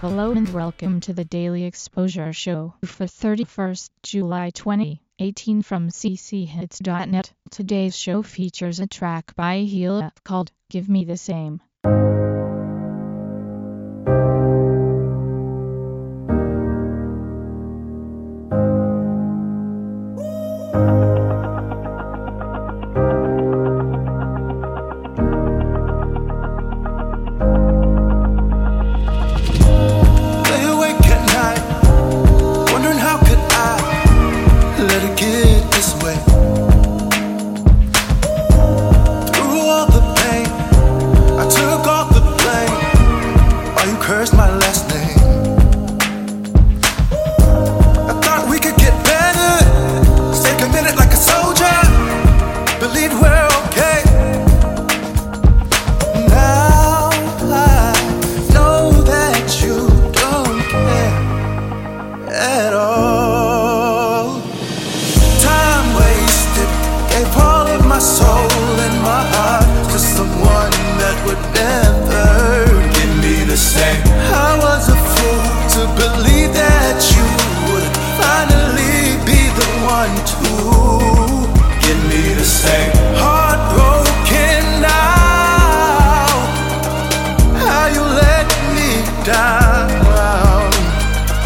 Hello and welcome to the Daily Exposure Show for 31st July 2018 from cchits.net. Today's show features a track by Hila called Give Me the Same.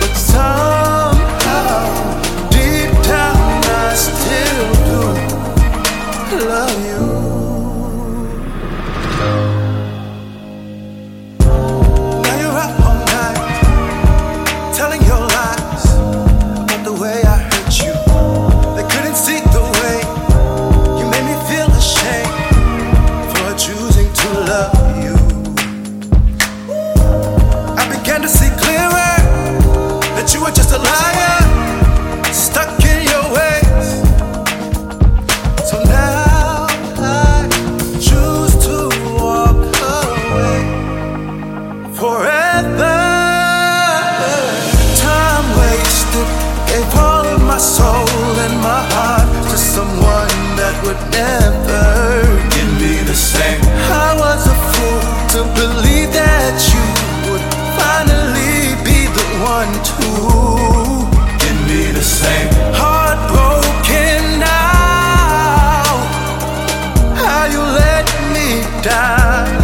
But somehow, deep down, I still do love you. Would never give me the same. I was a fool to believe that you would finally be the one to give me the same. Heartbroken now, how you let me down.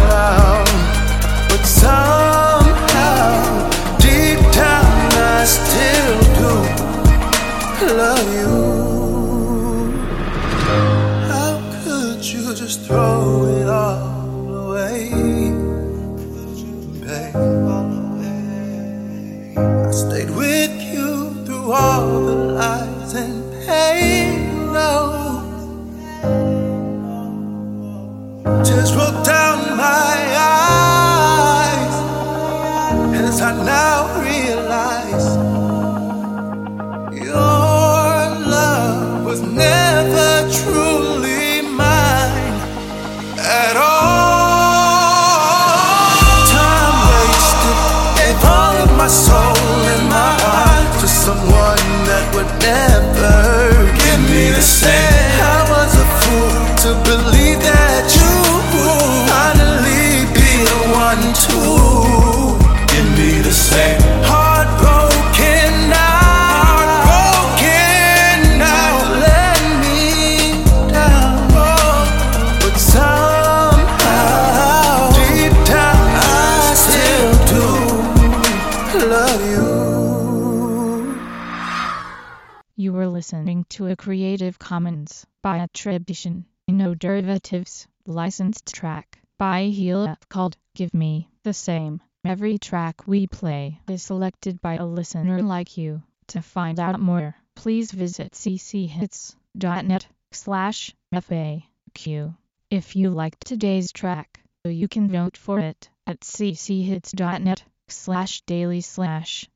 Would never give me the same. I was a fool to believe listening to a Creative Commons by attribution, no derivatives, licensed track by Hila called Give Me the Same. Every track we play is selected by a listener like you. To find out more, please visit cchits.net slash FAQ. If you liked today's track, you can vote for it at cchits.net slash daily slash